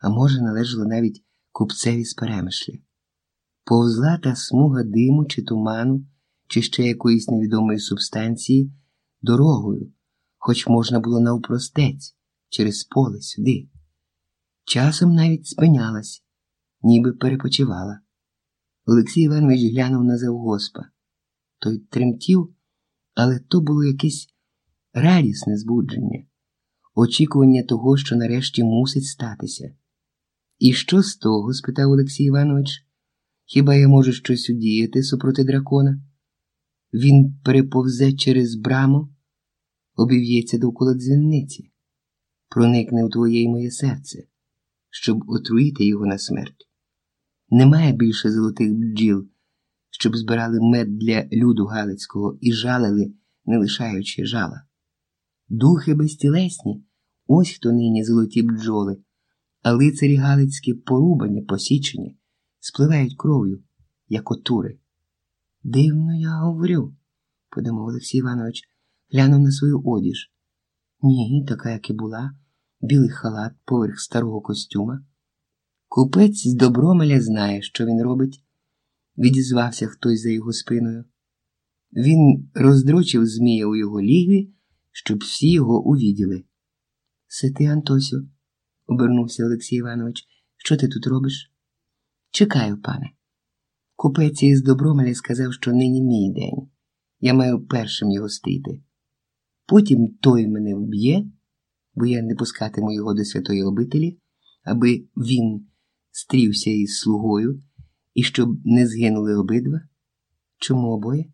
а може, належало навіть купцеві з перемишлі. Повзла та смуга диму чи туману, чи ще якоїсь невідомої субстанції дорогою, хоч можна було навпростець через поле сюди. Часом навіть спинялась, ніби перепочивала. Олексій Іванович глянув на завгоспа. Той тремтів, але то було якесь радісне збудження, очікування того, що нарешті мусить статися. І що з того? спитав Олексій Іванович. Хіба я можу щось удіяти супроти дракона? Він переповзе через браму, обів'ється довкола дзвінниці, проникне у твоє й моє серце, щоб отруїти його на смерть. Немає більше золотих бджіл, щоб збирали мед для люду Галицького і жалили, не лишаючи жала. Духи безтілесні, ось хто нині золоті бджоли, а лицарі Галицькі порубані, посічені, спливають кров'ю, як отури. Дивно я говорю, подумав Олексій Іванович, глянув на свою одіж. Ні, така, як і була, білий халат поверх старого костюма. Купець з добромеля знає, що він робить, відізвався хтось за його спиною. Він роздрочив Змія у його лігві, щоб всі його увіділи. Се ти, Антосю, обернувся Олексій Іванович, що ти тут робиш? Чекаю, пане. Купець із добромеля сказав, що нині мій день. Я маю першим його стріти. Потім той мене вб'є, бо я не пускатиму його до святої обителі, аби він стрівся із слугою і щоб не згинули обидва. Чому обоє?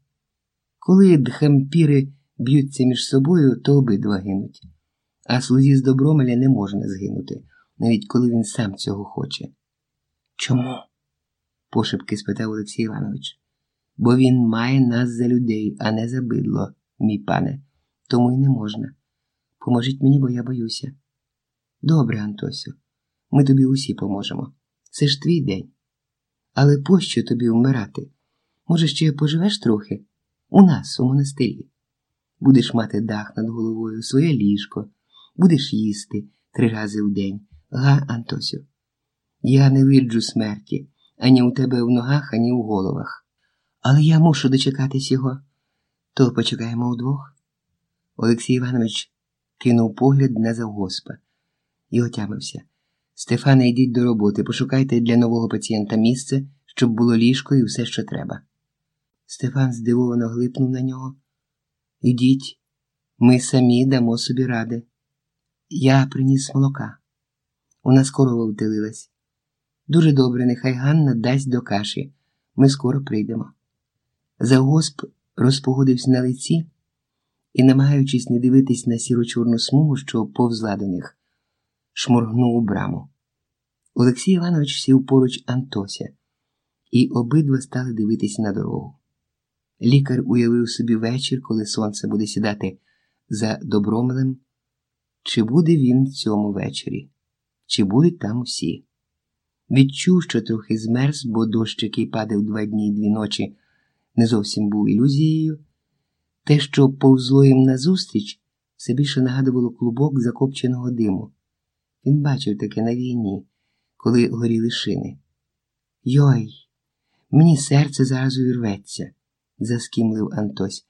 Коли дхампіри б'ються між собою, то обидва гинуть, а слузі з добромеля не можна згинути, навіть коли він сам цього хоче. Чому? пошепки спитав Олексій Іванович. Бо він має нас за людей, а не за бидло, мій пане, тому й не можна. Поможіть мені, бо я боюся. Добре, Антосю, ми тобі усі поможемо. Це ж твій день. Але пощо тобі вмирати? Може, ще поживеш трохи? У нас, у монастирі. Будеш мати дах над головою, своє ліжко, будеш їсти три рази в день. Га, Антосю? Я не виджу смерті ані у тебе в ногах, ані в головах. Але я мушу дочекатись його. То почекаємо удвох. Олексій Іванович кинув погляд на завгоспа і отямився. Стефане, йдіть до роботи, пошукайте для нового пацієнта місце, щоб було ліжко і все, що треба. Стефан здивовано глипнув на нього. Ідіть, ми самі дамо собі ради. Я приніс молока. У нас корова втелилась. Дуже добре, нехай Ганна дасть до каші. Ми скоро прийдемо. Завгосп розпогодився на лиці і, намагаючись не дивитись на сіро чорну смугу, що повзла до них, шморгнув у браму. Олексій Іванович сів поруч Антося, і обидва стали дивитись на дорогу. Лікар уявив собі вечір, коли сонце буде сідати за добромилем. Чи буде він цьому вечорі, чи будуть там усі? Відчув, що трохи змерз, бо дощ, який падав два дні і дві ночі, не зовсім був ілюзією. Те, що повзло їм назустріч, все більше нагадувало клубок закопченого диму. Він бачив таке на війні, коли горіли шини. Йой, мені серце зараз увірветься, заскімлив Антось.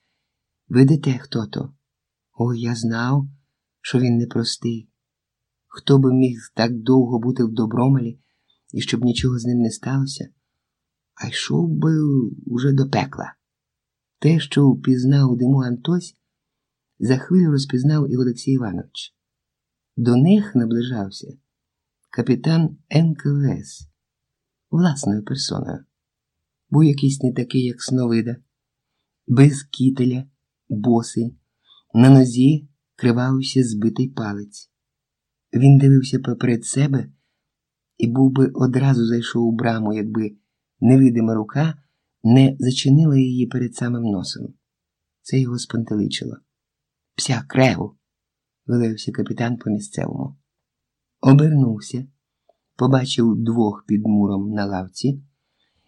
Видите, хто то? Ой, я знав, що він непростий. Хто би міг так довго бути в добромелі? і щоб нічого з ним не сталося, а йшов би уже до пекла. Те, що впізнав диму Антось, за хвилю розпізнав і Олексій Іванович. До них наближався капітан НКВС власною персоною. Був якийсь не такий, як Сновида, без кітеля, босий, на нозі кривався збитий палець. Він дивився поперед себе і був би одразу зайшов у браму, якби невидима рука не зачинила її перед самим носом. Це його спантеличило. Пся креву, вилився капітан по місцевому. Обернувся, побачив двох під муром на лавці.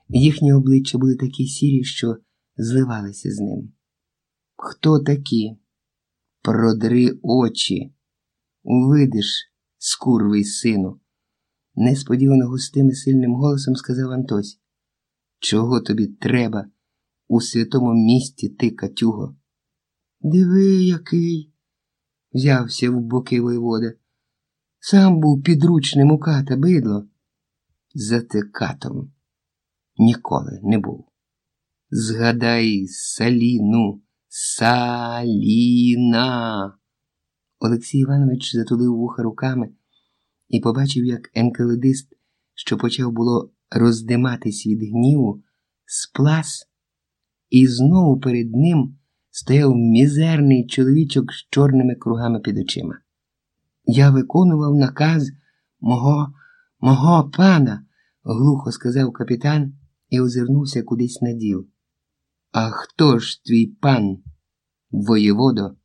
Їхні обличчя були такі сірі, що зливалися з ним. Хто такі? Продри очі, видиш, скурвий сину несподівано густим і сильним голосом сказав Антось. Чого тобі треба у святому місті ти, Катюго? Диви, який, взявся в боки воєвода. Сам був підручним у ката бидло. За те катом ніколи не був. Згадай Саліну, Саліна. Олексій Іванович затулив вуха руками і побачив, як енкеледист, що почав було роздиматись від гніву, сплас, і знову перед ним стояв мізерний чоловічок з чорними кругами під очима. Я виконував наказ мого, мого пана, глухо сказав капітан і озирнувся кудись на діл. А хто ж твій пан, воєводо?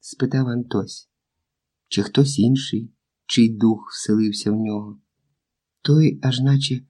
спитав Антось. Чи хтось інший, чий дух вселився в нього? Той аж наче